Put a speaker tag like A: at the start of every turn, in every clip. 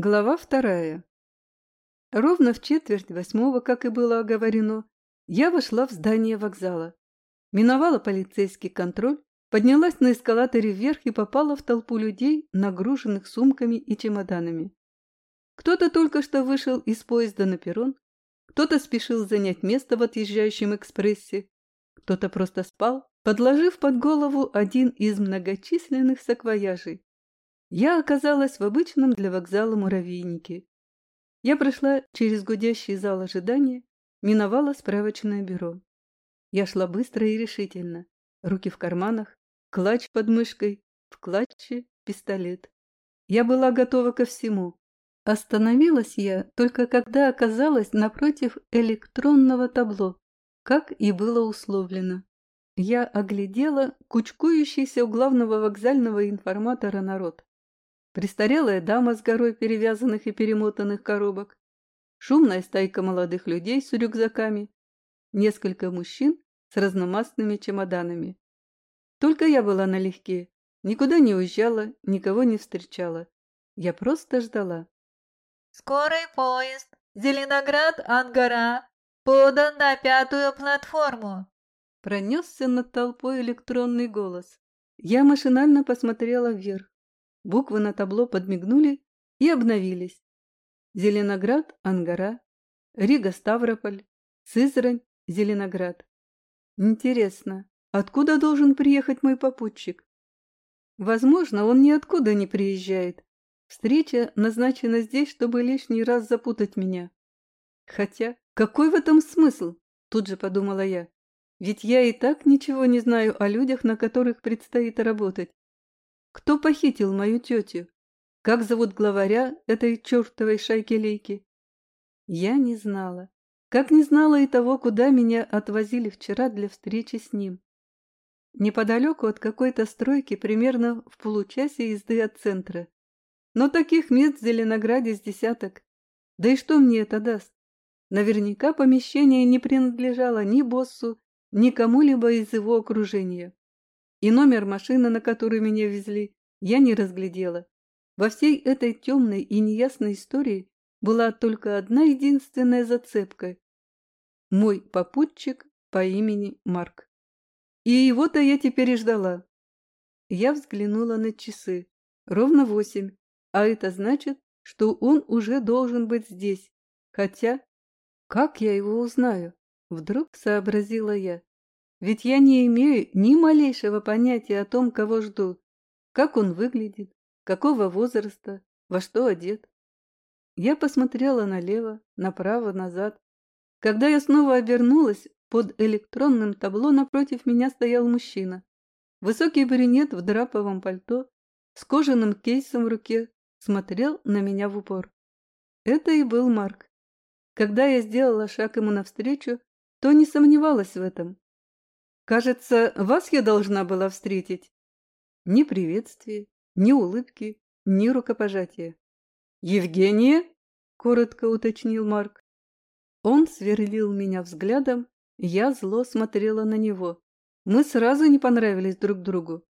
A: Глава вторая. Ровно в четверть восьмого, как и было оговорено, я вошла в здание вокзала. Миновала полицейский контроль, поднялась на эскалаторе вверх и попала в толпу людей, нагруженных сумками и чемоданами. Кто-то только что вышел из поезда на перрон, кто-то спешил занять место в отъезжающем экспрессе, кто-то просто спал, подложив под голову один из многочисленных саквояжей. Я оказалась в обычном для вокзала муравейнике. Я прошла через гудящий зал ожидания, миновала справочное бюро. Я шла быстро и решительно. Руки в карманах, клатч под мышкой, в клатче пистолет. Я была готова ко всему. Остановилась я только когда оказалась напротив электронного табло, как и было условлено. Я оглядела кучкующийся у главного вокзального информатора народ престарелая дама с горой перевязанных и перемотанных коробок, шумная стайка молодых людей с рюкзаками, несколько мужчин с разномастными чемоданами. Только я была налегке, никуда не уезжала, никого не встречала. Я просто ждала.
B: «Скорый поезд! Зеленоград-Ангара! Подан на пятую платформу!»
A: Пронесся над толпой электронный голос. Я машинально посмотрела вверх. Буквы на табло подмигнули и обновились. Зеленоград, Ангара, Рига, Ставрополь, Сызрань, Зеленоград. Интересно, откуда должен приехать мой попутчик? Возможно, он ниоткуда не приезжает. Встреча назначена здесь, чтобы лишний раз запутать меня. Хотя, какой в этом смысл? Тут же подумала я. Ведь я и так ничего не знаю о людях, на которых предстоит работать. Кто похитил мою тетю? Как зовут главаря этой чертовой шайки-лейки? Я не знала. Как не знала и того, куда меня отвозили вчера для встречи с ним. Неподалеку от какой-то стройки, примерно в получасе езды от центра. Но таких мест в Зеленограде с десяток. Да и что мне это даст? Наверняка помещение не принадлежало ни боссу, ни кому-либо из его окружения. И номер машины, на которую меня везли, я не разглядела. Во всей этой темной и неясной истории была только одна единственная зацепка. Мой попутчик по имени Марк. И его-то я теперь и ждала. Я взглянула на часы. Ровно восемь. А это значит, что он уже должен быть здесь. Хотя, как я его узнаю? Вдруг сообразила я. Ведь я не имею ни малейшего понятия о том, кого жду, как он выглядит, какого возраста, во что одет. Я посмотрела налево, направо, назад. Когда я снова обернулась, под электронным табло напротив меня стоял мужчина. Высокий брюнет в драповом пальто, с кожаным кейсом в руке, смотрел на меня в упор. Это и был Марк. Когда я сделала шаг ему навстречу, то не сомневалась в этом. Кажется, вас я должна была встретить. Ни приветствия, ни улыбки, ни рукопожатия. «Евгения?» — коротко уточнил Марк. Он сверлил меня взглядом, я зло смотрела на него. Мы сразу не понравились друг другу.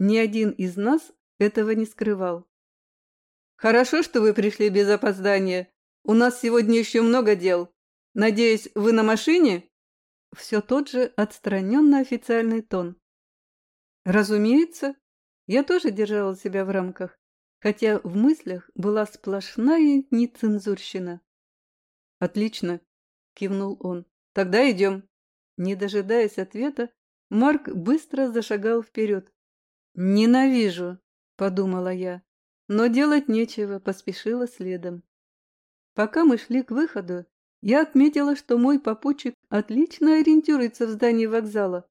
A: Ни один из нас этого не скрывал. «Хорошо, что вы пришли без опоздания. У нас сегодня еще много дел. Надеюсь, вы на машине?» Все тот же отстраненно официальный тон. Разумеется, я тоже держала себя в рамках, хотя в мыслях была сплошная нецензурщина. «Отлично», — кивнул он. «Тогда идем». Не дожидаясь ответа, Марк быстро зашагал вперед. «Ненавижу», — подумала я, но делать нечего, поспешила следом. Пока мы шли к выходу, я отметила, что мой попутчик отлично ориентируется в здании вокзала.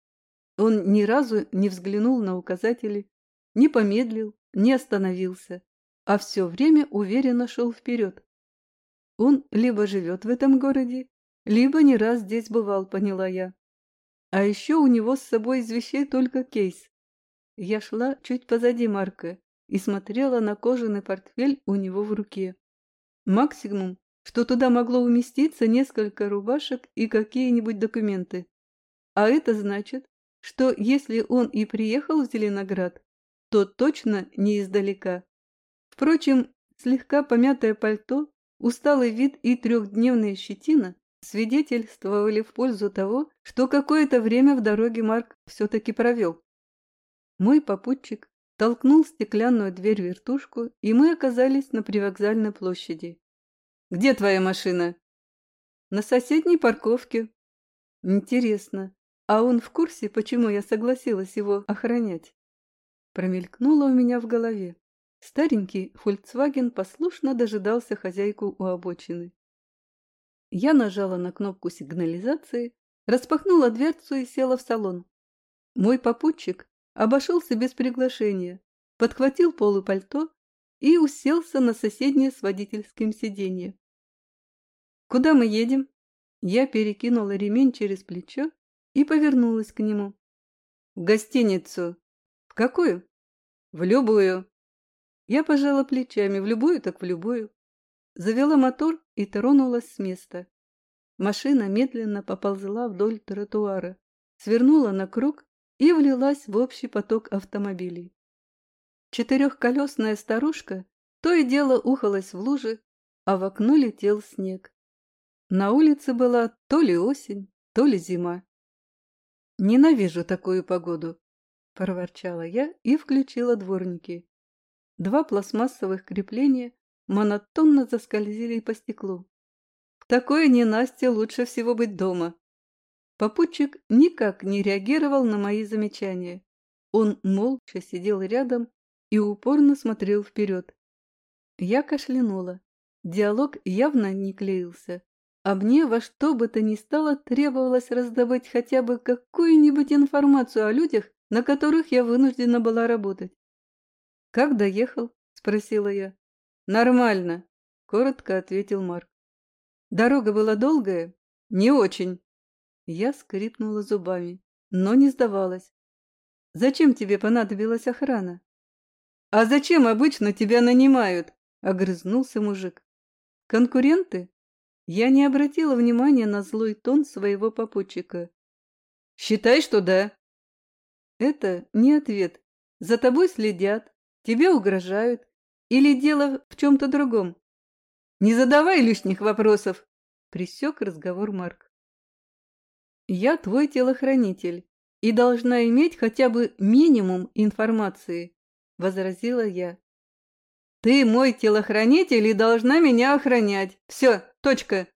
A: Он ни разу не взглянул на указатели, не помедлил, не остановился, а все время уверенно шел вперед. Он либо живет в этом городе, либо не раз здесь бывал, поняла я. А еще у него с собой из вещей только кейс. Я шла чуть позади Марка и смотрела на кожаный портфель у него в руке. Максимум что туда могло уместиться несколько рубашек и какие-нибудь документы. А это значит, что если он и приехал в Зеленоград, то точно не издалека. Впрочем, слегка помятое пальто, усталый вид и трехдневная щетина свидетельствовали в пользу того, что какое-то время в дороге Марк все-таки провел. Мой попутчик толкнул стеклянную дверь-вертушку, и мы оказались на привокзальной площади. «Где твоя машина?» «На соседней парковке». «Интересно, а он в курсе, почему я согласилась его охранять?» Промелькнуло у меня в голове. Старенький Volkswagen послушно дожидался хозяйку у обочины. Я нажала на кнопку сигнализации, распахнула дверцу и села в салон. Мой попутчик обошелся без приглашения, подхватил полы пальто и уселся на соседнее с водительским сиденье. «Куда мы едем?» Я перекинула ремень через плечо и повернулась к нему. «В гостиницу». «В какую?» «В любую». Я пожала плечами, в любую так в любую завела мотор и тронулась с места. Машина медленно поползла вдоль тротуара, свернула на круг и влилась в общий поток автомобилей. Четырехколесная старушка то и дело ухалась в лужи, а в окно летел снег. На улице была то ли осень, то ли зима. «Ненавижу такую погоду», — проворчала я и включила дворники. Два пластмассовых крепления монотонно заскользили по стеклу. В такое ненастье лучше всего быть дома. Попутчик никак не реагировал на мои замечания. Он молча сидел рядом и упорно смотрел вперед. Я кашлянула. Диалог явно не клеился, а мне во что бы то ни стало требовалось раздобыть хотя бы какую-нибудь информацию о людях, на которых я вынуждена была работать. «Как доехал?» – спросила я. «Нормально», — коротко ответил Марк. «Дорога была долгая?» «Не очень». Я скрипнула зубами, но не сдавалась. «Зачем тебе понадобилась охрана?» «А зачем обычно тебя нанимают?» — огрызнулся мужик. «Конкуренты?» Я не обратила внимания на злой тон своего попутчика. «Считай, что да». «Это не ответ. За тобой следят, тебе угрожают, или дело в чем-то другом? Не задавай лишних вопросов, присек разговор Марк. Я твой телохранитель и должна иметь хотя бы минимум информации, возразила я. Ты мой телохранитель и должна меня охранять. Все, точка.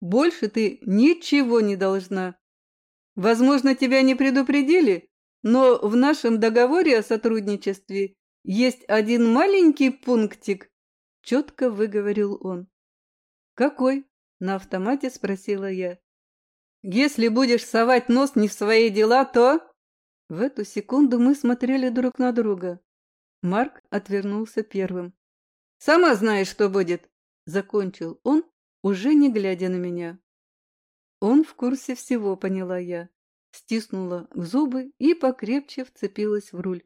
A: Больше ты ничего не должна. Возможно, тебя не предупредили, но в нашем договоре о сотрудничестве есть один маленький пунктик, четко выговорил он. Какой? На автомате спросила я. Если будешь совать нос не в свои дела, то... В эту секунду мы смотрели друг на друга. Марк отвернулся первым. «Сама знаешь, что будет!» Закончил он, уже не глядя на меня. Он в курсе всего, поняла я. Стиснула зубы и покрепче вцепилась в руль.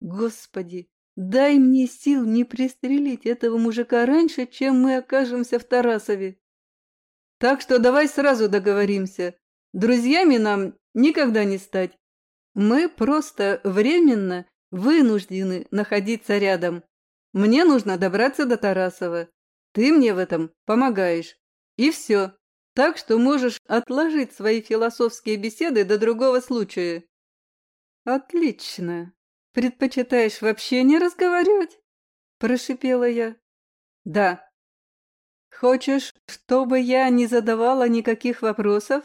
A: Господи, дай мне сил не пристрелить этого мужика раньше, чем мы окажемся в Тарасове. Так что давай сразу договоримся. Друзьями нам никогда не стать. Мы просто временно вынуждены находиться рядом. Мне нужно добраться до Тарасова. Ты мне в этом помогаешь. И все. Так что можешь отложить свои философские беседы до другого случая. Отлично. Предпочитаешь вообще не разговаривать? Прошипела я. Да. Хочешь, чтобы я не задавала никаких вопросов?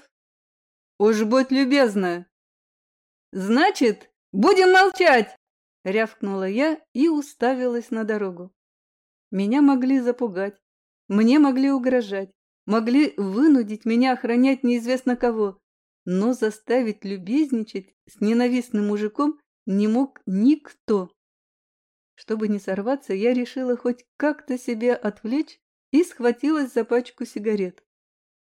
A: Уж будь любезна. Значит, будем молчать! Рявкнула я и уставилась на дорогу. Меня могли запугать, мне могли угрожать, могли вынудить меня охранять неизвестно кого, но заставить любезничать с ненавистным мужиком не мог никто. Чтобы не сорваться, я решила хоть как-то себя отвлечь и схватилась за пачку сигарет.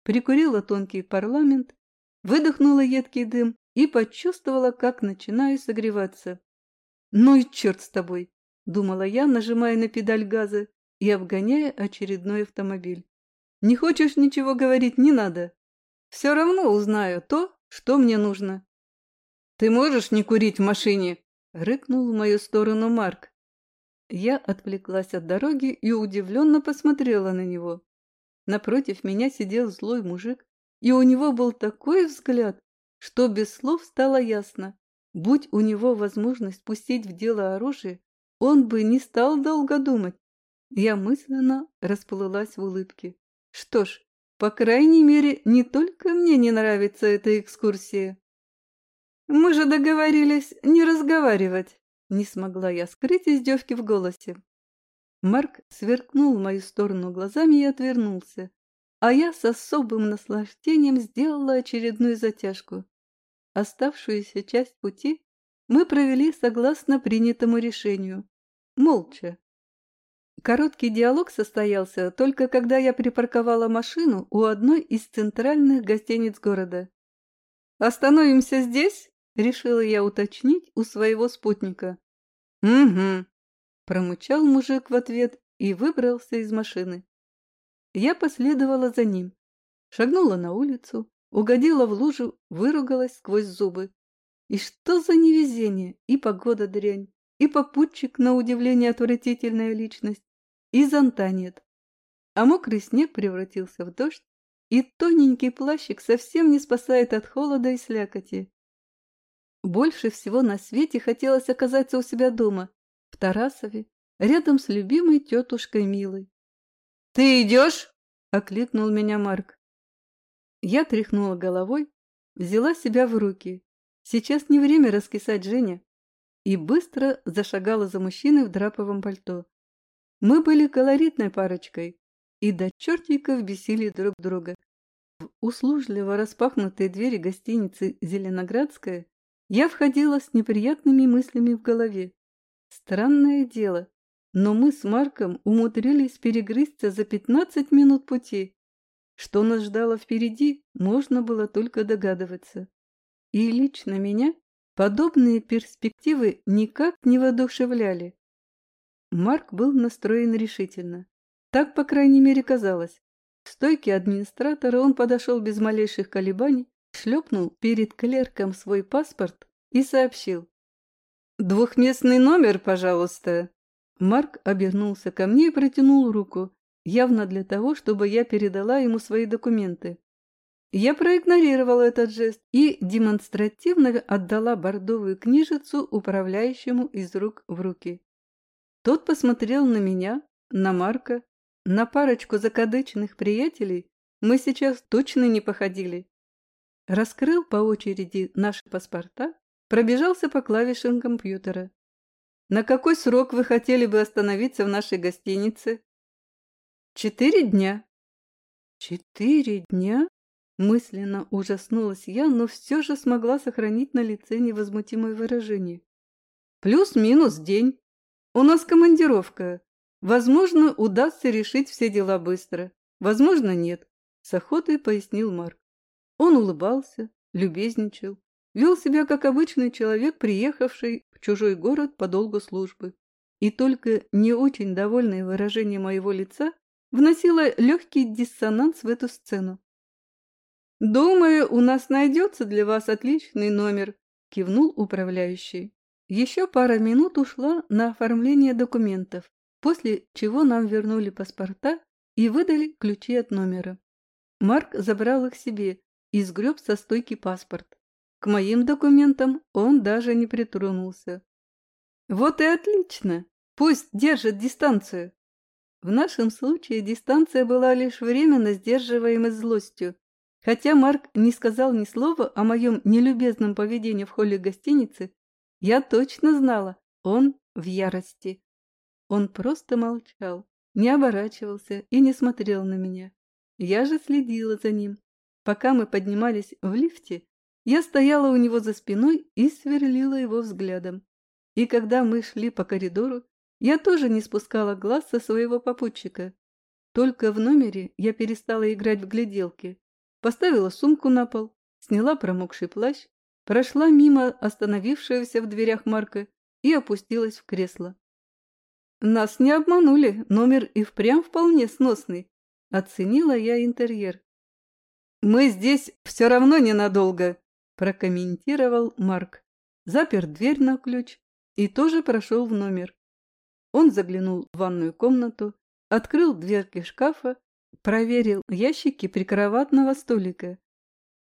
A: Прикурила тонкий парламент, выдохнула едкий дым и почувствовала, как начинаю согреваться. «Ну и черт с тобой!» — думала я, нажимая на педаль газа и обгоняя очередной автомобиль. «Не хочешь ничего говорить, не надо. Все равно узнаю то, что мне нужно. «Ты можешь не курить в машине?» — рыкнул в мою сторону Марк. Я отвлеклась от дороги и удивленно посмотрела на него. Напротив меня сидел злой мужик, и у него был такой взгляд, что без слов стало ясно. Будь у него возможность пустить в дело оружие, он бы не стал долго думать. Я мысленно расплылась в улыбке. Что ж, по крайней мере, не только мне не нравится эта экскурсия. Мы же договорились не разговаривать. Не смогла я скрыть издевки в голосе. Марк сверкнул в мою сторону глазами и отвернулся, а я с особым наслаждением сделала очередную затяжку. Оставшуюся часть пути мы провели согласно принятому решению, молча. Короткий диалог состоялся только когда я припарковала машину у одной из центральных гостиниц города. «Остановимся здесь?» – решила я уточнить у своего спутника. «Угу», – промычал мужик в ответ и выбрался из машины. Я последовала за ним, шагнула на улицу, угодила в лужу, выругалась сквозь зубы. И что за невезение, и погода дрянь, и попутчик, на удивление, отвратительная личность, и зонта нет. А мокрый снег превратился в дождь, и тоненький плащик совсем не спасает от холода и слякоти. Больше всего на свете хотелось оказаться у себя дома, в Тарасове, рядом с любимой тетушкой Милой. «Ты идешь?» — окликнул меня Марк. Я тряхнула головой, взяла себя в руки. Сейчас не время раскисать Женя. И быстро зашагала за мужчиной в драповом пальто. Мы были колоритной парочкой и до чертиков бесили друг друга. В услужливо распахнутые двери гостиницы «Зеленоградская» я входила с неприятными мыслями в голове. Странное дело, но мы с Марком умудрились перегрызться за 15 минут пути. Что нас ждало впереди, можно было только догадываться. И лично меня подобные перспективы никак не воодушевляли. Марк был настроен решительно. Так, по крайней мере, казалось. К стойке администратора он подошел без малейших колебаний, шлепнул перед клерком свой паспорт и сообщил. «Двухместный номер, пожалуйста». Марк обернулся ко мне и протянул руку, явно для того, чтобы я передала ему свои документы. Я проигнорировала этот жест и демонстративно отдала бордовую книжицу управляющему из рук в руки. Тот посмотрел на меня, на Марка, на парочку закадычных приятелей. Мы сейчас точно не походили. Раскрыл по очереди наши паспорта, пробежался по клавишам компьютера. На какой срок вы хотели бы остановиться в нашей гостинице? Четыре дня. Четыре дня? Мысленно ужаснулась я, но все же смогла сохранить на лице невозмутимое выражение. Плюс-минус день. У нас командировка. Возможно, удастся решить все дела быстро. Возможно, нет. С охотой пояснил Марк. Он улыбался, любезничал, вел себя как обычный человек, приехавший в чужой город по долгу службы. И только не очень довольное выражение моего лица вносило легкий диссонанс в эту сцену. «Думаю, у нас найдется для вас отличный номер», – кивнул управляющий. Еще пара минут ушла на оформление документов, после чего нам вернули паспорта и выдали ключи от номера. Марк забрал их себе и сгреб со стойки паспорт. К моим документам он даже не притронулся. Вот и отлично, пусть держит дистанцию. В нашем случае дистанция была лишь временно сдерживаемой злостью, хотя Марк не сказал ни слова о моем нелюбезном поведении в холле гостиницы, я точно знала, он в ярости. Он просто молчал, не оборачивался и не смотрел на меня. Я же следила за ним. Пока мы поднимались в лифте, я стояла у него за спиной и сверлила его взглядом. И когда мы шли по коридору, я тоже не спускала глаз со своего попутчика. Только в номере я перестала играть в гляделки. Поставила сумку на пол, сняла промокший плащ прошла мимо остановившегося в дверях Марка и опустилась в кресло. Нас не обманули, номер и впрямь вполне сносный. Оценила я интерьер. «Мы здесь все равно ненадолго», – прокомментировал Марк. Запер дверь на ключ и тоже прошел в номер. Он заглянул в ванную комнату, открыл дверки шкафа, проверил ящики прикроватного столика.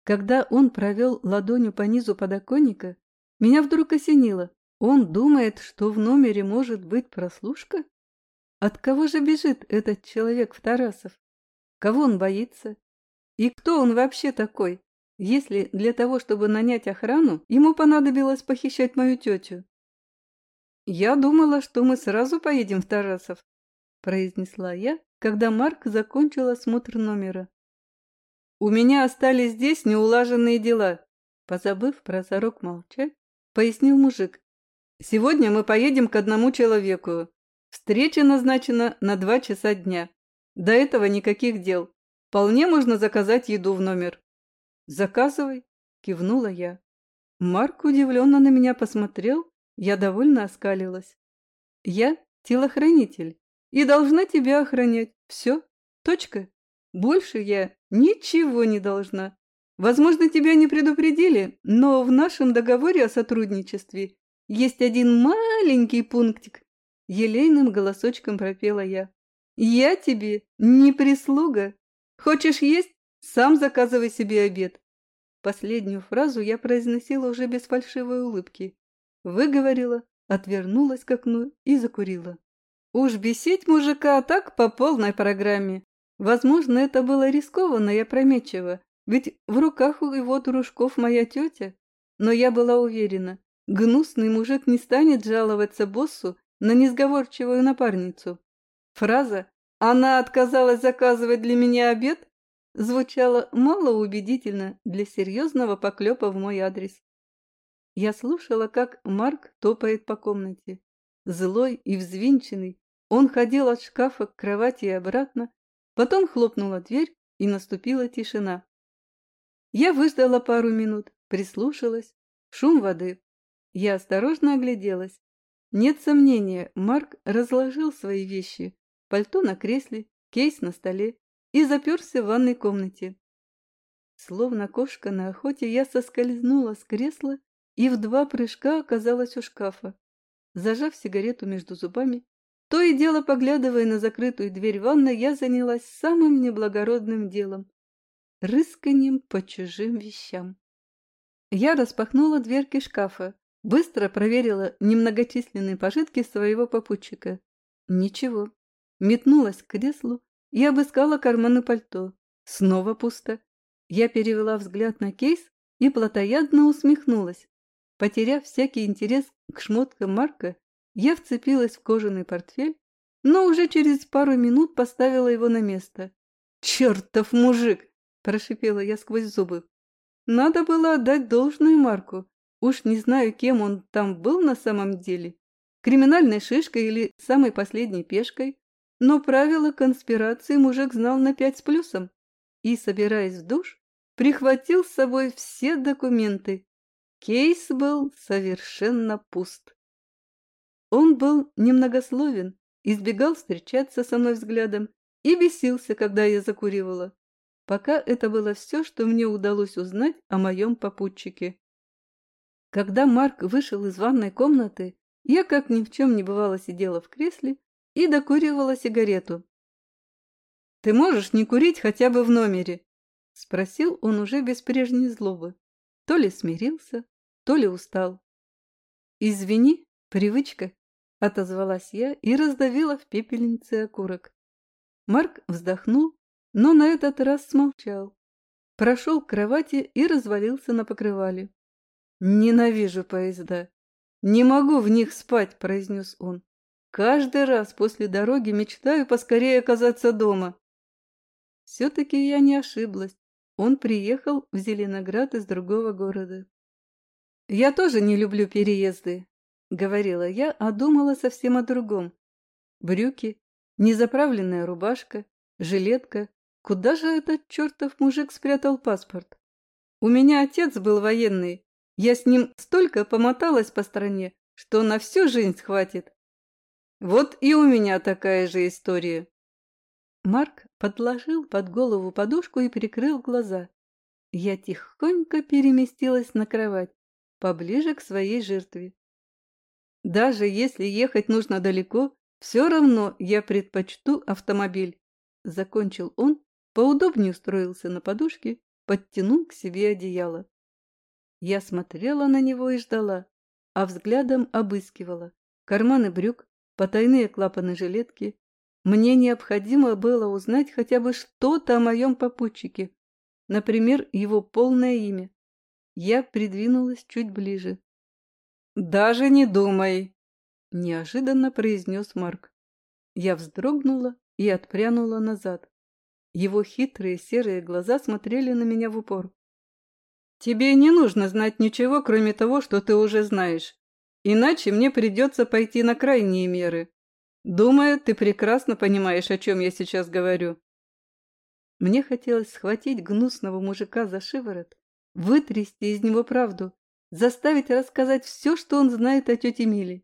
A: Когда он провел ладонью по низу подоконника, меня вдруг осенило. Он думает, что в номере может быть прослушка? От кого же бежит этот человек в Тарасов? Кого он боится? И кто он вообще такой, если для того, чтобы нанять охрану, ему понадобилось похищать мою тетю? «Я думала, что мы сразу поедем в Тарасов», – произнесла я, когда Марк закончил осмотр номера. «У меня остались здесь неулаженные дела», – позабыв про сорок молчать, пояснил мужик. «Сегодня мы поедем к одному человеку. Встреча назначена на два часа дня. До этого никаких дел. Вполне можно заказать еду в номер». «Заказывай», – кивнула я. Марк удивленно на меня посмотрел, я довольно оскалилась. Я телохранитель и должна тебя охранять. Все, точка. Больше я ничего не должна. Возможно, тебя не предупредили, но в нашем договоре о сотрудничестве есть один маленький пунктик. Елейным голосочком пропела я. Я тебе не прислуга. Хочешь есть? Сам заказывай себе обед. Последнюю фразу я произносила уже без фальшивой улыбки. Выговорила, отвернулась к окну и закурила. Уж бесить мужика так по полной программе. Возможно, это было рискованно и опрометчиво, ведь в руках у его дружков моя тетя. Но я была уверена, гнусный мужик не станет жаловаться боссу на несговорчивую напарницу. Фраза «Она отказалась заказывать для меня обед» звучала малоубедительно для серьезного поклепа в мой адрес. Я слушала, как Марк топает по комнате. Злой и взвинченный, он ходил от шкафа к кровати и обратно, потом хлопнула дверь, и наступила тишина. Я выждала пару минут, прислушалась. Шум воды. Я осторожно огляделась. Нет сомнения, Марк разложил свои вещи. Пальто на кресле, кейс на столе и заперся в ванной комнате. Словно кошка на охоте, я соскользнула с кресла и в два прыжка оказалась у шкафа. Зажав сигарету между зубами, то и дело поглядывая на закрытую дверь ванной, я занялась самым неблагородным делом — рысканием по чужим вещам. Я распахнула дверки шкафа, быстро проверила немногочисленные пожитки своего попутчика. Ничего. Метнулась к креслу и обыскала карманы пальто. Снова пусто. Я перевела взгляд на кейс и плотоядно усмехнулась. Потеряв всякий интерес к шмоткам Марка, я вцепилась в кожаный портфель, но уже через пару минут поставила его на место. «Чертов мужик!» – прошипела я сквозь зубы. Надо было отдать должную Марку. Уж не знаю, кем он там был на самом деле. Криминальной шишкой или самой последней пешкой. Но правила конспирации мужик знал на пять с плюсом. И, собираясь в душ, прихватил с собой все документы, Кейс был совершенно пуст. Он был немногословен, избегал встречаться со мной взглядом и бесился, когда я закуривала. Пока это было все, что мне удалось узнать о моем попутчике. Когда Марк вышел из ванной комнаты, я, как ни в чем не бывало, сидела в кресле и докуривала сигарету. «Ты можешь не курить хотя бы в номере?» — спросил он уже без прежней злобы. То ли смирился, то ли устал. «Извини, привычка», — отозвалась я и раздавила в пепельнице окурок. Марк вздохнул, но на этот раз смолчал. Прошел к кровати и развалился на покрывале. «Ненавижу поезда. Не могу в них спать», — произнес он. «Каждый раз после дороги мечтаю поскорее оказаться дома». Все-таки я не ошиблась. Он приехал в Зеленоград из другого города. «Я тоже не люблю переезды», — говорила я, а думала совсем о другом. Брюки, незаправленная рубашка, жилетка. Куда же этот чертов мужик спрятал паспорт? У меня отец был военный. Я с ним столько помоталась по стране, что на всю жизнь хватит. Вот и у меня такая же история. Марк подложил под голову подушку и прикрыл глаза. Я тихонько переместилась на кровать, поближе к своей жертве. Даже если ехать нужно далеко, Все равно я предпочту автомобиль. Закончил он, поудобнее устроился на подушке, подтянул к себе одеяло. Я смотрела на него и ждала, а взглядом обыскивала. Карманы брюк, потайные клапаны жилетки. Мне необходимо было узнать хотя бы что-то о моем попутчике, например, его полное имя. Я придвинулась чуть ближе. «Даже не думай!» – неожиданно произнес Марк. Я вздрогнула и отпрянула назад. Его хитрые серые глаза смотрели на меня в упор. «Тебе не нужно знать ничего, кроме того, что ты уже знаешь. Иначе мне придется пойти на крайние меры. Думаю, ты прекрасно понимаешь, о чем я сейчас говорю». Мне хотелось схватить гнусного мужика за шиворот, вытрясти из него правду, заставить рассказать все, что он знает о тете Миле.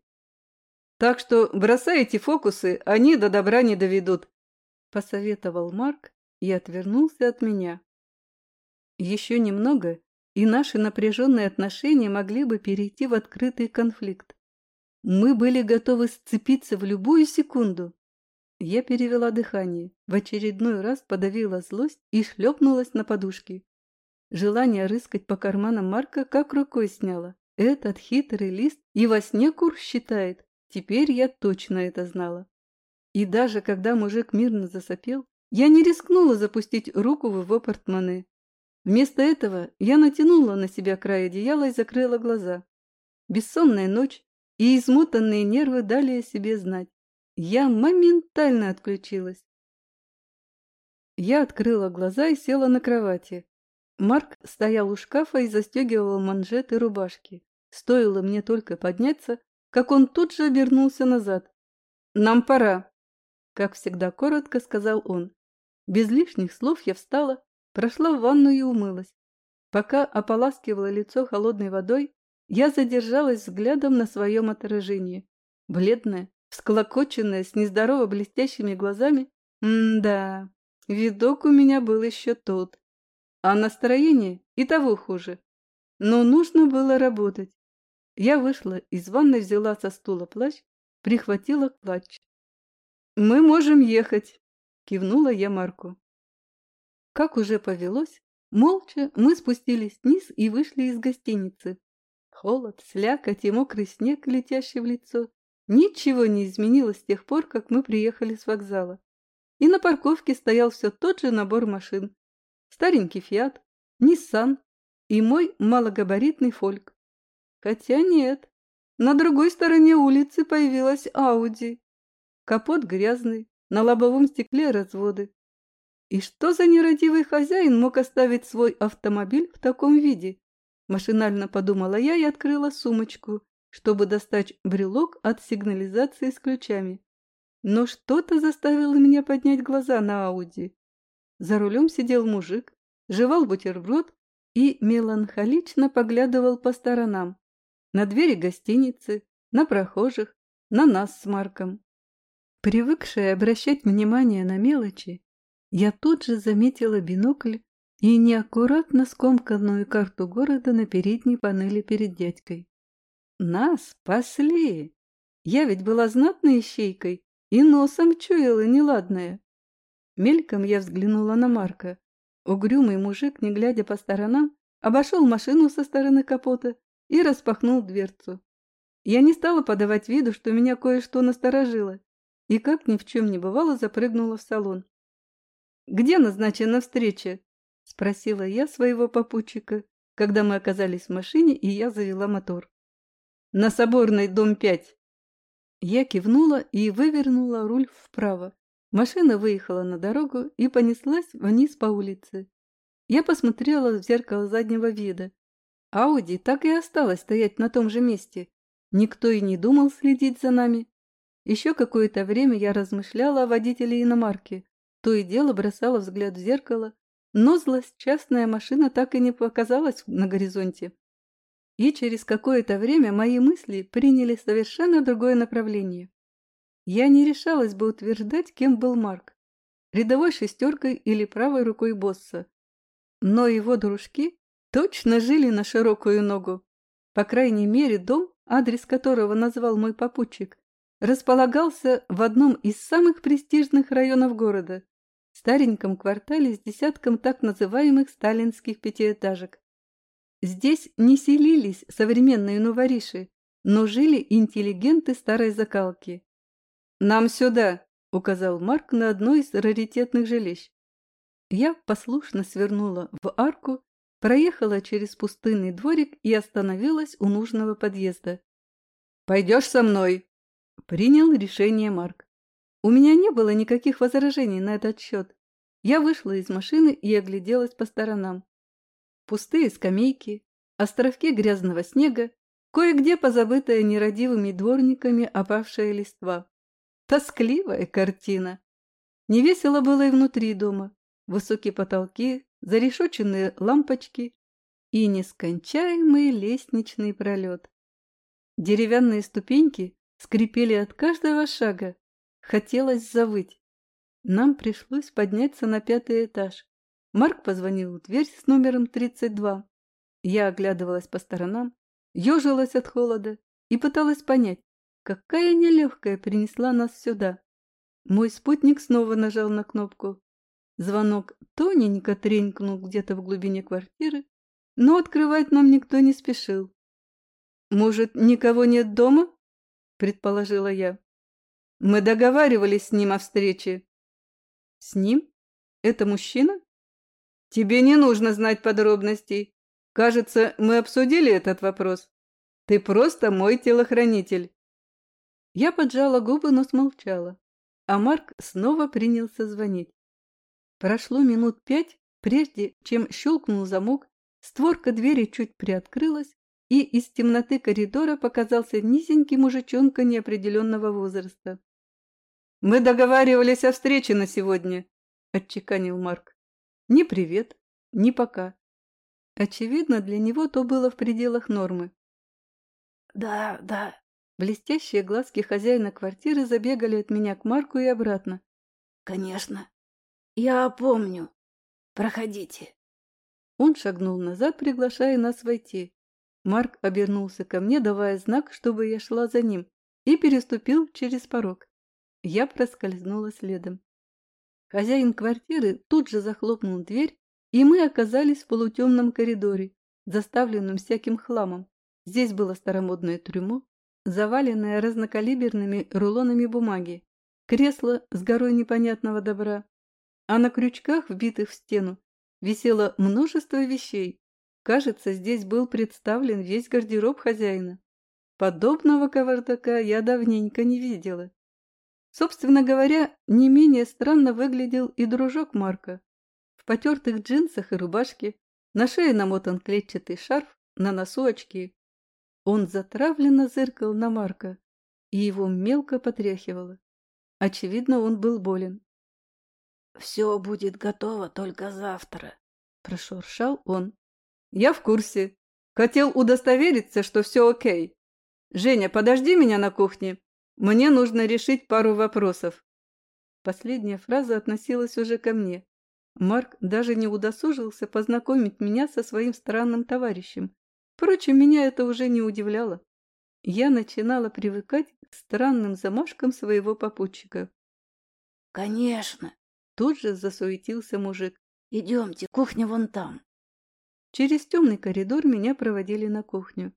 A: Так что бросай эти фокусы, они до добра не доведут, — посоветовал Марк и отвернулся от меня. Еще немного, и наши напряженные отношения могли бы перейти в открытый конфликт. Мы были готовы сцепиться в любую секунду. Я перевела дыхание, в очередной раз подавила злость и шлепнулась на подушки. Желание рыскать по карманам Марка как рукой сняло. Этот хитрый лист и во сне кур считает. Теперь я точно это знала. И даже когда мужик мирно засопел, я не рискнула запустить руку в его портмоне. Вместо этого я натянула на себя край одеяла и закрыла глаза. Бессонная ночь и измотанные нервы дали о себе знать. Я моментально отключилась. Я открыла глаза и села на кровати. Марк стоял у шкафа и застегивал манжеты рубашки. Стоило мне только подняться, как он тут же обернулся назад. «Нам пора!» Как всегда коротко сказал он. Без лишних слов я встала, прошла в ванну и умылась. Пока ополаскивала лицо холодной водой, я задержалась взглядом на своем отражении. Бледная, всклокоченная, с нездорово блестящими глазами. М-да, видок у меня был еще тот а настроение и того хуже. Но нужно было работать. Я вышла из ванной, взяла со стула плащ, прихватила клатч. «Мы можем ехать», — кивнула я Марку. Как уже повелось, молча мы спустились вниз и вышли из гостиницы. Холод, слякоть и мокрый снег, летящий в лицо. Ничего не изменилось с тех пор, как мы приехали с вокзала. И на парковке стоял все тот же набор машин, старенький «Фиат», «Ниссан» и мой малогабаритный «Фольк». Хотя нет, на другой стороне улицы появилась «Ауди». Капот грязный, на лобовом стекле разводы. И что за нерадивый хозяин мог оставить свой автомобиль в таком виде? Машинально подумала я и открыла сумочку, чтобы достать брелок от сигнализации с ключами. Но что-то заставило меня поднять глаза на Ауди. За рулем сидел мужик, жевал бутерброд и меланхолично поглядывал по сторонам. На двери гостиницы, на прохожих, на нас с Марком. Привыкшая обращать внимание на мелочи, я тут же заметила бинокль и неаккуратно скомканную карту города на передней панели перед дядькой. Нас спасли! Я ведь была знатной ищейкой и носом чуяла неладное. Мельком я взглянула на Марка. Угрюмый мужик, не глядя по сторонам, обошел машину со стороны капота и распахнул дверцу. Я не стала подавать виду, что меня кое-что насторожило, и, как ни в чем не бывало, запрыгнула в салон. «Где назначена встреча?» – спросила я своего попутчика, когда мы оказались в машине, и я завела мотор. «На Соборной, дом 5». Я кивнула и вывернула руль вправо. Машина выехала на дорогу и понеслась вниз по улице. Я посмотрела в зеркало заднего вида. Ауди так и осталась стоять на том же месте. Никто и не думал следить за нами. Еще какое-то время я размышляла о водителе иномарки. То и дело бросала взгляд в зеркало, но злосчастная машина так и не показалась на горизонте. И через какое-то время мои мысли приняли совершенно другое направление. Я не решалась бы утверждать, кем был Марк. Рядовой шестеркой или правой рукой босса. Но его дружки точно жили на широкую ногу. По крайней мере, дом, адрес которого назвал мой попутчик, располагался в одном из самых престижных районов города, стареньком квартале с десятком так называемых сталинских пятиэтажек. Здесь не селились современные новориши, но жили интеллигенты старой закалки. «Нам сюда!» — указал Марк на одно из раритетных жилищ. Я послушно свернула в арку, проехала через пустынный дворик и остановилась у нужного подъезда. «Пойдешь со мной?» — принял решение Марк. У меня не было никаких возражений на этот счет. Я вышла из машины и огляделась по сторонам. Пустые скамейки, островки грязного снега, кое-где позабытая нерадивыми дворниками опавшая листва. Тоскливая картина. Невесело было и внутри дома. Высокие потолки, зарешоченные лампочки и нескончаемый лестничный пролет. Деревянные ступеньки скрипели от каждого шага, Хотелось завыть. Нам пришлось подняться на пятый этаж. Марк позвонил в дверь с номером 32. Я оглядывалась по сторонам, ежилась от холода и пыталась понять, какая нелегкая принесла нас сюда. Мой спутник снова нажал на кнопку. Звонок тоненько тренькнул где-то в глубине квартиры, но открывать нам никто не спешил. «Может, никого нет дома?» – предположила я. Мы договаривались с ним о встрече. С ним? Это мужчина? Тебе не нужно знать подробностей. Кажется, мы обсудили этот вопрос. Ты просто мой телохранитель. Я поджала губы, но смолчала. А Марк снова принялся звонить. Прошло минут пять, прежде чем щелкнул замок, створка двери чуть приоткрылась, и из темноты коридора показался низенький мужичонка неопределенного возраста. «Мы договаривались о встрече на сегодня», — отчеканил Марк. «Ни привет, ни пока». Очевидно, для него то было в пределах нормы.
C: «Да, да».
A: Блестящие глазки хозяина квартиры забегали от меня к Марку и обратно.
C: «Конечно. Я помню. Проходите».
A: Он шагнул назад, приглашая нас войти. Марк обернулся ко мне, давая знак, чтобы я шла за ним, и переступил через порог. Я проскользнула следом. Хозяин квартиры тут же захлопнул дверь, и мы оказались в полутемном коридоре, заставленном всяким хламом. Здесь было старомодное трюмо, заваленное разнокалиберными рулонами бумаги, кресло с горой непонятного добра, а на крючках, вбитых в стену, висело множество вещей. Кажется, здесь был представлен весь гардероб хозяина. Подобного кавардака я давненько не видела. Собственно говоря, не менее странно выглядел и дружок Марка. В потертых джинсах и рубашке, на шее намотан клетчатый шарф, на носу очки. Он затравленно зыркал на Марка, и его мелко потряхивало. Очевидно, он был болен.
C: «Все будет готово только завтра», — прошуршал он.
A: «Я в курсе. Хотел удостовериться, что все окей. Женя, подожди меня на кухне. Мне нужно решить пару вопросов. Последняя фраза относилась уже ко мне. Марк даже не удосужился познакомить меня со своим странным товарищем. Впрочем, меня это уже не удивляло. Я начинала привыкать к странным замашкам своего попутчика.
C: «Конечно!»
A: Тут же засуетился мужик.
C: «Идемте, кухня вон там».
A: Через темный коридор меня проводили на кухню.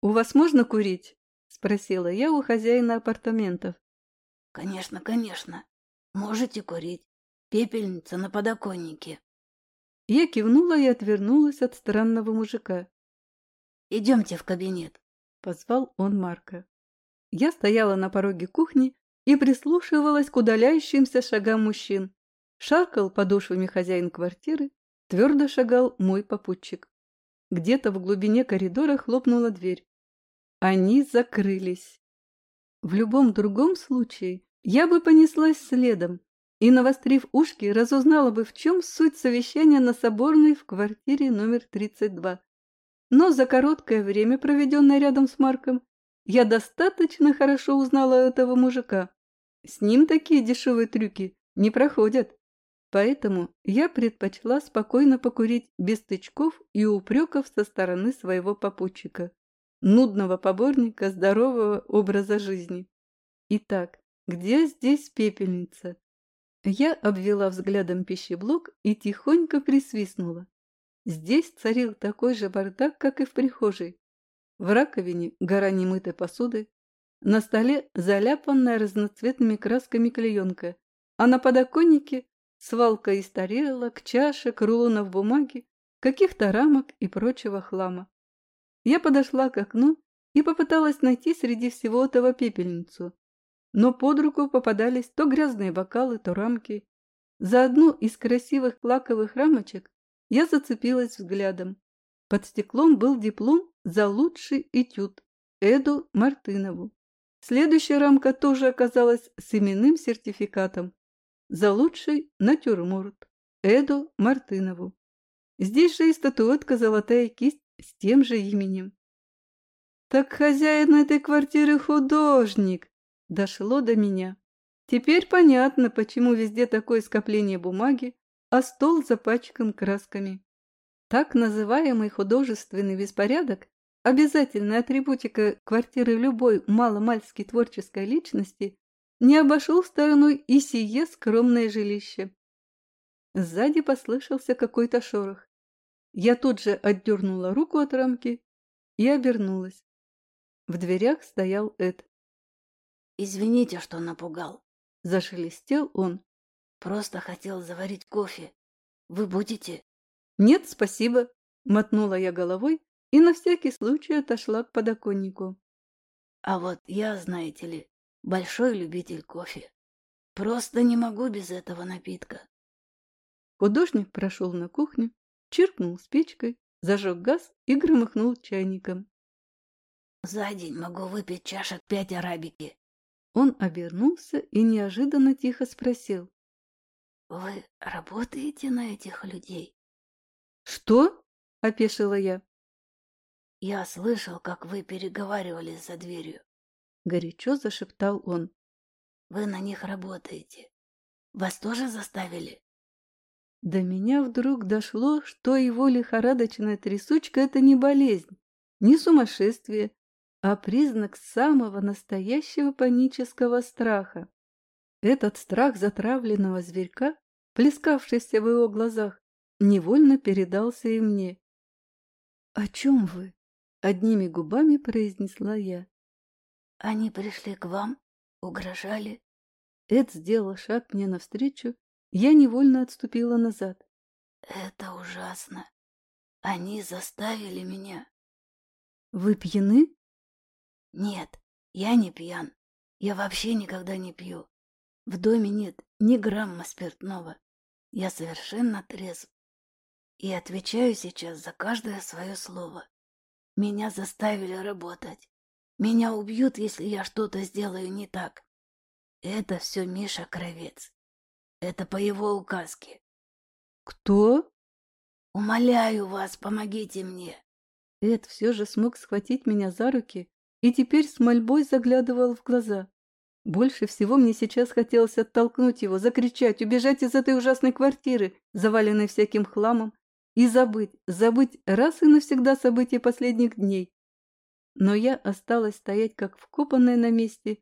A: «У вас можно курить?» Спросила я у хозяина апартаментов.
C: Конечно, конечно. Можете курить. Пепельница на подоконнике.
A: Я кивнула и отвернулась от странного мужика.
C: «Идемте в кабинет», —
A: позвал он Марка. Я стояла на пороге кухни и прислушивалась к удаляющимся шагам мужчин. Шаркал подошвами хозяин квартиры, твердо шагал мой попутчик. Где-то в глубине коридора хлопнула дверь. Они закрылись. В любом другом случае я бы понеслась следом и, навострив ушки, разузнала бы, в чем суть совещания на Соборной в квартире номер 32. Но за короткое время, проведенное рядом с Марком, я достаточно хорошо узнала этого мужика. С ним такие дешевые трюки не проходят. Поэтому я предпочла спокойно покурить без тычков и упреков со стороны своего попутчика нудного поборника здорового образа жизни. Итак, где здесь пепельница? Я обвела взглядом пищеблок и тихонько присвистнула. Здесь царил такой же бардак, как и в прихожей. В раковине гора немытой посуды, на столе заляпанная разноцветными красками клеенка, а на подоконнике свалка из тарелок, чашек, рулонов бумаги, каких-то рамок и прочего хлама. Я подошла к окну и попыталась найти среди всего этого пепельницу, но под руку попадались то грязные бокалы, то рамки. За одну из красивых лаковых рамочек я зацепилась взглядом. Под стеклом был диплом за лучший этюд Эду Мартынову. Следующая рамка тоже оказалась с именным сертификатом за лучший натюрморт Эду Мартынову. Здесь же и статуэтка «Золотая кисть» с тем же именем. Так хозяин этой квартиры художник, дошло до меня. Теперь понятно, почему везде такое скопление бумаги, а стол запачкан красками. Так называемый художественный беспорядок – обязательная атрибутика квартиры любой маломальски творческой личности – не обошел стороной и сие скромное жилище. Сзади послышался какой-то шорох. Я тут же отдернула руку от рамки и обернулась. В дверях стоял Эд.
C: «Извините, что напугал», —
A: зашелестел он.
C: «Просто хотел заварить кофе. Вы будете?»
A: «Нет, спасибо», — мотнула я головой и на всякий случай отошла к подоконнику.
C: «А вот я, знаете ли, большой любитель кофе. Просто не могу без этого напитка».
A: Художник прошел на кухню, чиркнул спичкой, зажег газ и громыхнул чайником.
C: «За день могу выпить чашек пять арабики»,
A: он обернулся и неожиданно тихо спросил.
C: «Вы работаете на этих людей?»
A: «Что?» — опешила я.
C: «Я слышал, как вы переговаривались за дверью», —
A: горячо зашептал он.
C: «Вы на них работаете. Вас тоже заставили?»
A: До меня вдруг дошло, что его лихорадочная трясучка — это не болезнь, не сумасшествие, а признак самого настоящего панического страха. Этот страх затравленного зверька, плескавшийся в его глазах, невольно передался и мне. «О чем вы?» — одними губами произнесла я.
C: «Они пришли к вам, угрожали».
A: Эд сделал шаг мне навстречу, я невольно отступила назад.
C: «Это ужасно. Они заставили меня».
A: «Вы пьяны?»
C: Нет, я не пьян. Я вообще никогда не пью. В доме нет ни грамма спиртного. Я совершенно трезв. И отвечаю сейчас за каждое свое слово. Меня заставили работать. Меня убьют, если я что-то сделаю не так. Это все Миша Кровец. Это по его указке.
A: Кто?
C: Умоляю вас, помогите мне.
A: Эд все же смог схватить меня за руки и теперь с мольбой заглядывал в глаза. Больше всего мне сейчас хотелось оттолкнуть его, закричать, убежать из этой ужасной квартиры, заваленной всяким хламом, и забыть, забыть раз и навсегда события последних дней. Но я осталась стоять как вкопанная на месте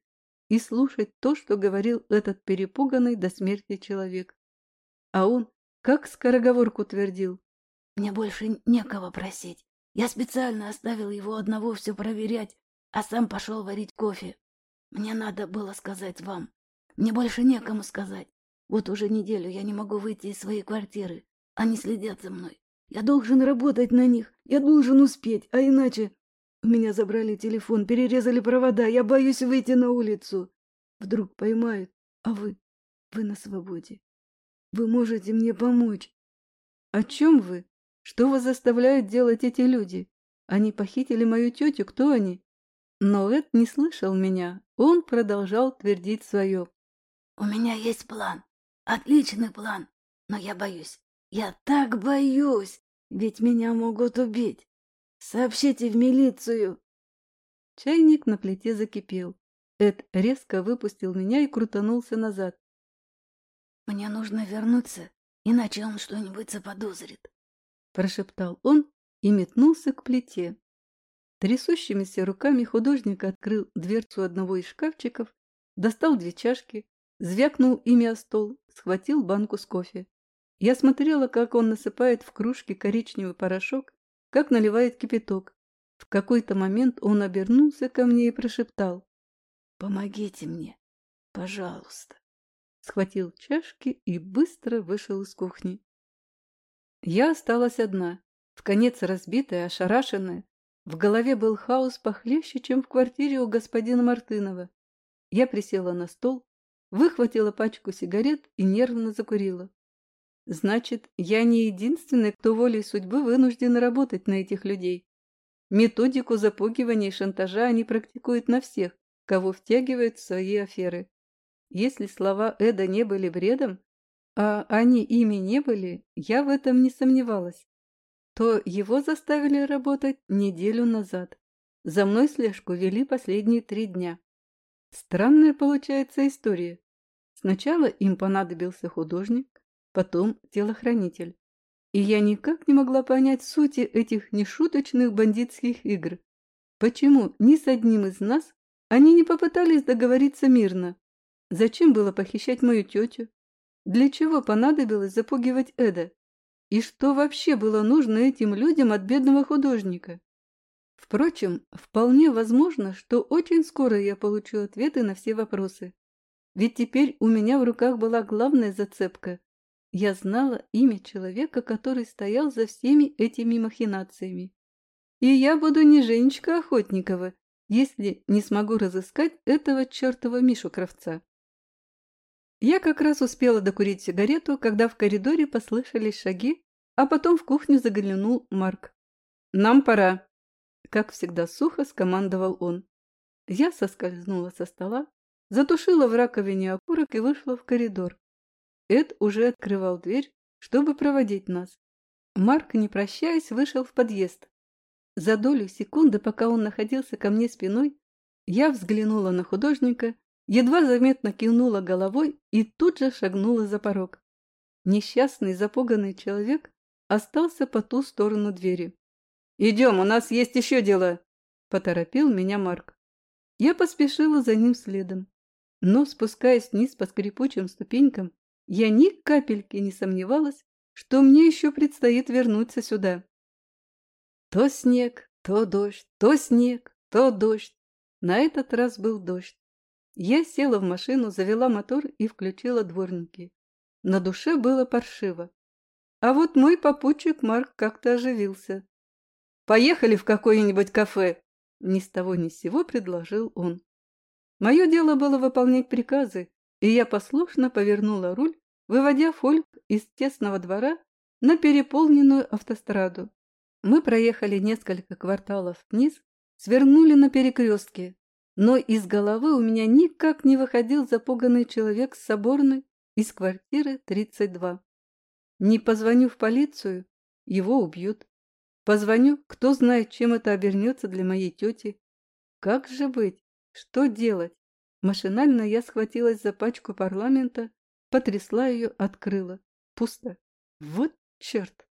A: и слушать то, что говорил этот перепуганный до смерти человек. А он как скороговорку твердил.
C: «Мне больше некого просить. Я специально оставил его одного все проверять, а сам пошел варить кофе. Мне надо было сказать вам. Мне больше некому сказать. Вот уже неделю я не могу выйти из своей квартиры. Они следят за мной. Я должен работать на них. Я должен успеть, а иначе... Меня забрали телефон, перерезали провода. Я боюсь выйти на улицу. Вдруг поймают. А вы? Вы на свободе. Вы можете мне помочь.
A: О чем вы? Что вас заставляют делать эти люди? Они похитили мою тетю. Кто они? Но Эд не слышал меня. Он продолжал твердить свое.
C: «У меня есть план. Отличный план. Но я боюсь. Я так боюсь. Ведь меня могут убить. Сообщите в милицию».
A: Чайник на плите закипел. Эд резко выпустил меня и крутанулся назад.
C: «Мне нужно вернуться, иначе он что-нибудь заподозрит», —
A: прошептал он и метнулся к плите. Трясущимися руками художник открыл дверцу одного из шкафчиков, достал две чашки, звякнул ими о стол, схватил банку с кофе. Я смотрела, как он насыпает в кружки коричневый порошок, как наливает кипяток. В какой-то момент он обернулся ко мне и прошептал.
C: «Помогите мне, пожалуйста».
A: Схватил чашки и быстро вышел из кухни. Я осталась одна, в конец разбитая, ошарашенная. В голове был хаос похлеще, чем в квартире у господина Мартынова. Я присела на стол, выхватила пачку сигарет и нервно закурила. Значит, я не единственная, кто волей судьбы вынужден работать на этих людей. Методику запугивания и шантажа они практикуют на всех, кого втягивают в свои аферы. Если слова Эда не были бредом, а они ими не были, я в этом не сомневалась, то его заставили работать неделю назад. За мной слежку вели последние три дня. Странная получается история. Сначала им понадобился художник, потом телохранитель. И я никак не могла понять сути этих нешуточных бандитских игр. Почему ни с одним из нас они не попытались договориться мирно? Зачем было похищать мою тетю? Для чего понадобилось запугивать Эда? И что вообще было нужно этим людям от бедного художника? Впрочем, вполне возможно, что очень скоро я получу ответы на все вопросы. Ведь теперь у меня в руках была главная зацепка я знала имя человека, который стоял за всеми этими махинациями. И я буду не Женечка Охотникова, если не смогу разыскать этого чертова Мишу Кравца. Я как раз успела докурить сигарету, когда в коридоре послышались шаги, а потом в кухню заглянул Марк. «Нам пора!» Как всегда сухо скомандовал он. Я соскользнула со стола, затушила в раковине окурок и вышла в коридор. Эд уже открывал дверь, чтобы проводить нас. Марк, не прощаясь, вышел в подъезд. За долю секунды, пока он находился ко мне спиной, я взглянула на художника, едва заметно кивнула головой и тут же шагнула за порог. Несчастный, запуганный человек остался по ту сторону двери. «Идем, у нас есть еще дело!» – поторопил меня Марк. Я поспешила за ним следом. Но, спускаясь вниз по скрипучим ступенькам, я ни капельки не сомневалась, что мне еще предстоит вернуться сюда. То снег, то дождь, то снег, то дождь. На этот раз был дождь. Я села в машину, завела мотор и включила дворники. На душе было паршиво. А вот мой попутчик Марк как-то оживился. «Поехали в какое-нибудь кафе!» Ни с того ни с сего предложил он. Мое дело было выполнять приказы, и я послушно повернула руль, выводя Фольк из тесного двора на переполненную автостраду. Мы проехали несколько кварталов вниз, свернули на перекрестке, но из головы у меня никак не выходил запуганный человек с Соборной из квартиры 32. Не позвоню в полицию, его убьют. Позвоню, кто знает, чем это обернется для моей тети. Как же быть? Что делать? Машинально я схватилась за пачку парламента, потрясла ее, открыла. Пусто. Вот черт!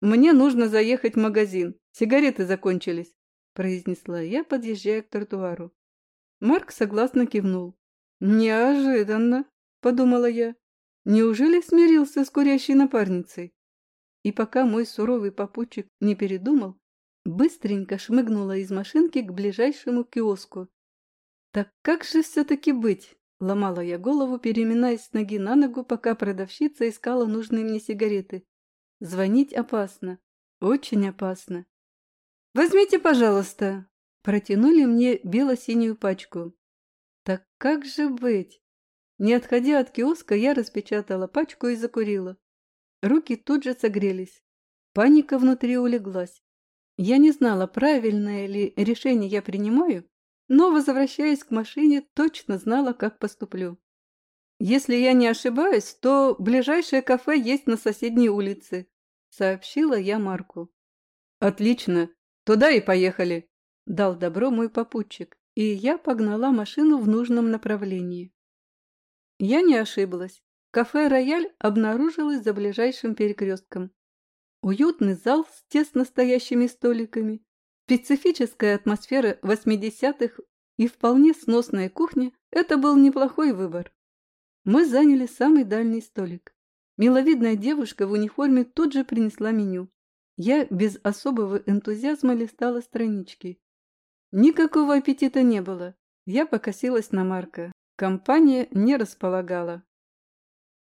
A: «Мне нужно заехать в магазин. Сигареты закончились», – произнесла я, подъезжая к тротуару. Марк согласно кивнул. «Неожиданно», – подумала я. «Неужели смирился с курящей напарницей?» И пока мой суровый попутчик не передумал, быстренько шмыгнула из машинки к ближайшему киоску так как же все-таки быть? Ломала я голову, переминаясь с ноги на ногу, пока продавщица искала нужные мне сигареты. Звонить опасно. Очень опасно. «Возьмите, пожалуйста!» Протянули мне бело-синюю пачку. Так как же быть? Не отходя от киоска, я распечатала пачку и закурила. Руки тут же согрелись. Паника внутри улеглась. Я не знала, правильное ли решение я принимаю, но, возвращаясь к машине, точно знала, как поступлю. «Если я не ошибаюсь, то ближайшее кафе есть на соседней улице», — сообщила я Марку. «Отлично, туда и поехали», — дал добро мой попутчик, и я погнала машину в нужном направлении. Я не ошиблась. Кафе «Рояль» обнаружилось за ближайшим перекрестком. Уютный зал с тесно стоящими столиками, Специфическая атмосфера 80-х и вполне сносная кухня – это был неплохой выбор. Мы заняли самый дальний столик. Миловидная девушка в униформе тут же принесла меню. Я без особого энтузиазма листала странички. Никакого аппетита не было. Я покосилась на Марка. Компания не располагала.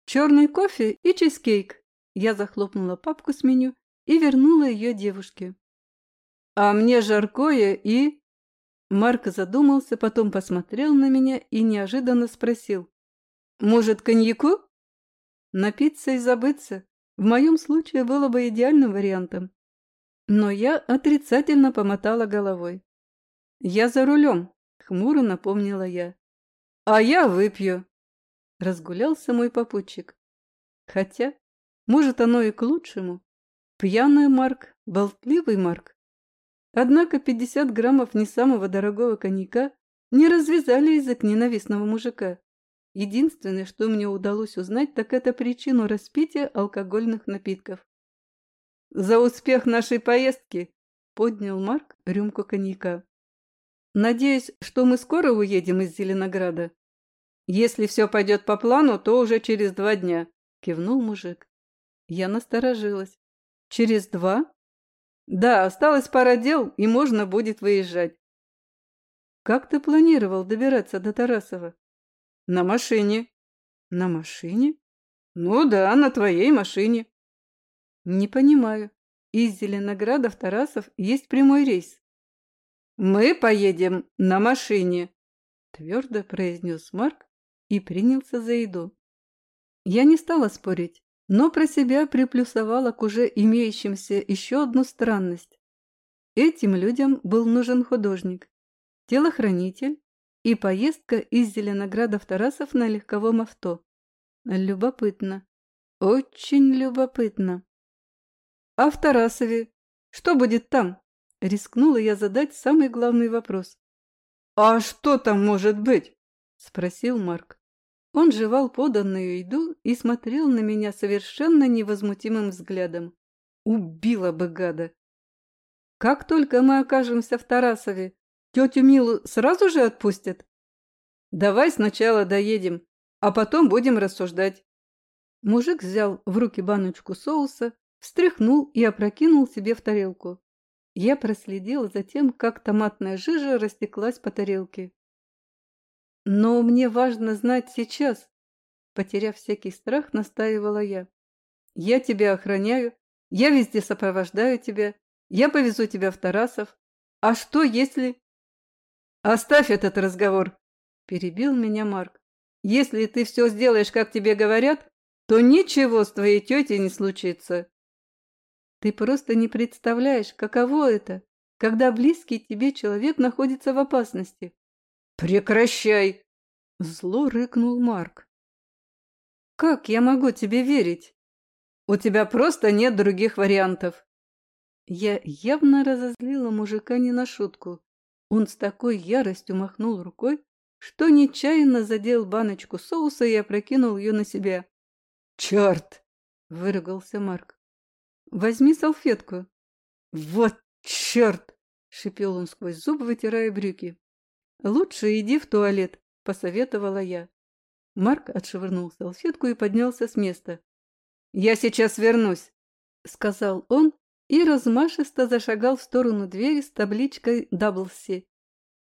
A: «Черный кофе и чизкейк!» Я захлопнула папку с меню и вернула ее девушке. «А мне жаркое и...» Марк задумался, потом посмотрел на меня и неожиданно спросил. «Может, коньяку?» Напиться и забыться в моем случае было бы идеальным вариантом. Но я отрицательно помотала головой. «Я за рулем», — хмуро напомнила я. «А я выпью», — разгулялся мой попутчик. Хотя, может, оно и к лучшему. Пьяный Марк, болтливый Марк. Однако 50 граммов не самого дорогого коньяка не развязали язык ненавистного мужика. Единственное, что мне удалось узнать, так это причину распития алкогольных напитков. «За успех нашей поездки!» – поднял Марк рюмку коньяка. «Надеюсь, что мы скоро уедем из Зеленограда?» «Если все пойдет по плану, то уже через два дня», – кивнул мужик. Я насторожилась. «Через два?» «Да, осталось пара дел, и можно будет выезжать». «Как ты планировал добираться до Тарасова?» На машине. На машине? Ну да, на твоей машине. Не понимаю. Из Зеленограда в Тарасов есть прямой рейс. Мы поедем на машине, твердо произнес Марк и принялся за еду. Я не стала спорить, но про себя приплюсовала к уже имеющимся еще одну странность. Этим людям был нужен художник, телохранитель и поездка из Зеленограда в Тарасов на легковом авто. Любопытно. Очень любопытно. А в Тарасове? Что будет там? Рискнула я задать самый главный вопрос. «А что там может быть?» – спросил Марк. Он жевал поданную еду и смотрел на меня совершенно невозмутимым взглядом. Убила бы гада! Как только мы окажемся в Тарасове, Тетю Милу сразу же отпустят? Давай сначала доедем, а потом будем рассуждать. Мужик взял в руки баночку соуса, встряхнул и опрокинул себе в тарелку. Я проследила за тем, как томатная жижа растеклась по тарелке. Но мне важно знать сейчас, потеряв всякий страх, настаивала я. Я тебя охраняю, я везде сопровождаю тебя, я повезу тебя в Тарасов. А что, если... «Оставь этот разговор!» – перебил меня Марк. «Если ты все сделаешь, как тебе говорят, то ничего с твоей тетей не случится». «Ты просто не представляешь, каково это, когда близкий тебе человек находится в опасности». «Прекращай!» – зло рыкнул Марк. «Как я могу тебе верить? У тебя просто нет других вариантов». Я явно разозлила мужика не на шутку. Он с такой яростью махнул рукой, что нечаянно задел баночку соуса и опрокинул ее на себя. «Черт!» — выругался Марк. «Возьми салфетку». «Вот черт!» — шипел он сквозь зубы, вытирая брюки. «Лучше иди в туалет», — посоветовала я. Марк отшвырнул салфетку и поднялся с места. «Я сейчас вернусь», — сказал он и размашисто зашагал в сторону двери с табличкой «Даблси».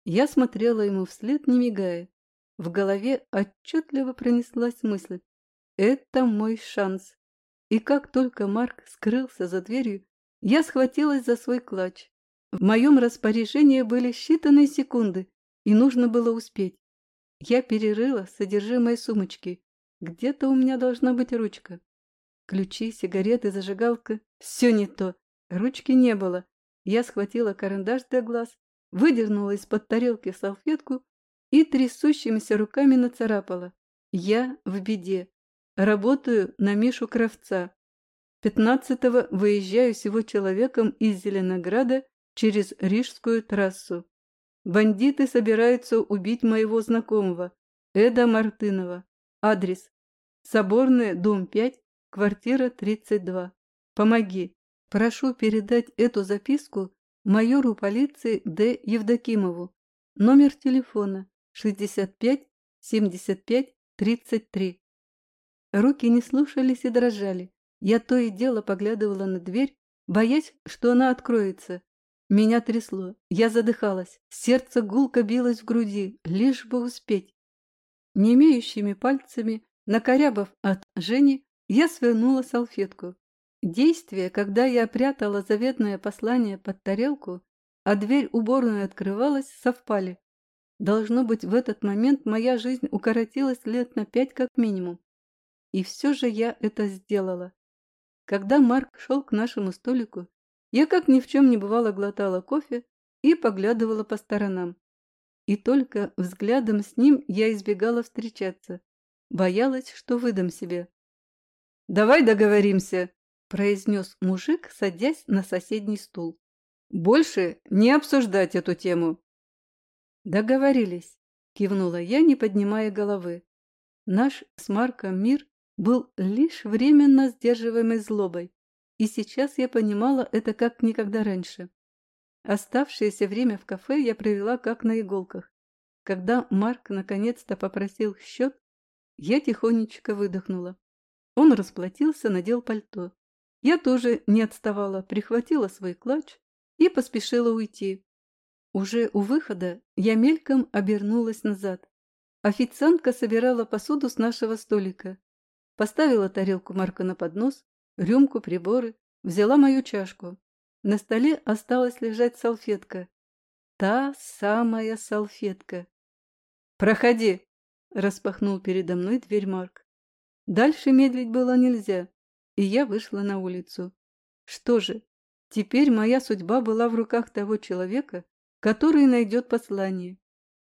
A: Я смотрела ему вслед, не мигая. В голове отчетливо пронеслась мысль «Это мой шанс». И как только Марк скрылся за дверью, я схватилась за свой клатч. В моем распоряжении были считанные секунды, и нужно было успеть. Я перерыла содержимое сумочки. Где-то у меня должна быть ручка. Ключи, сигареты, зажигалка – все не то. Ручки не было. Я схватила карандаш для глаз, выдернула из-под тарелки салфетку и трясущимися руками нацарапала. Я в беде. Работаю на Мишу Кравца. Пятнадцатого выезжаю с его человеком из Зеленограда через Рижскую трассу. Бандиты собираются убить моего знакомого, Эда Мартынова. Адрес. Соборная, дом 5, квартира 32. Помоги. Прошу передать эту записку майору полиции Д. Евдокимову. номер телефона 65 75 33. Руки не слушались и дрожали. Я то и дело поглядывала на дверь, боясь, что она откроется. Меня трясло, я задыхалась, сердце гулко билось в груди, лишь бы успеть. Немеющими пальцами, накорябав от Жени, я свернула салфетку. Действие, когда я прятала заветное послание под тарелку, а дверь уборной открывалась, совпали. Должно быть, в этот момент моя жизнь укоротилась лет на пять как минимум. И все же я это сделала. Когда Марк шел к нашему столику, я как ни в чем не бывало глотала кофе и поглядывала по сторонам. И только взглядом с ним я избегала встречаться. Боялась, что выдам себе. «Давай договоримся», – произнес мужик, садясь на соседний стул. «Больше не обсуждать эту тему». «Договорились», – кивнула я, не поднимая головы. Наш с Марком мир был лишь временно сдерживаемой злобой, и сейчас я понимала это как никогда раньше. Оставшееся время в кафе я провела как на иголках. Когда Марк наконец-то попросил счет, я тихонечко выдохнула. Он расплатился, надел пальто. Я тоже не отставала, прихватила свой клатч и поспешила уйти. Уже у выхода я мельком обернулась назад. Официантка собирала посуду с нашего столика. Поставила тарелку Марка на поднос, рюмку, приборы, взяла мою чашку. На столе осталась лежать салфетка. Та самая салфетка. «Проходи!» – распахнул передо мной дверь Марк. Дальше медлить было нельзя, и я вышла на улицу. Что же, теперь моя судьба была в руках того человека, который найдет послание.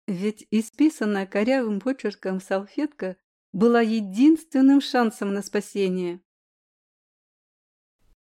A: Ведь исписанная корявым почерком салфетка была единственным шансом на спасение.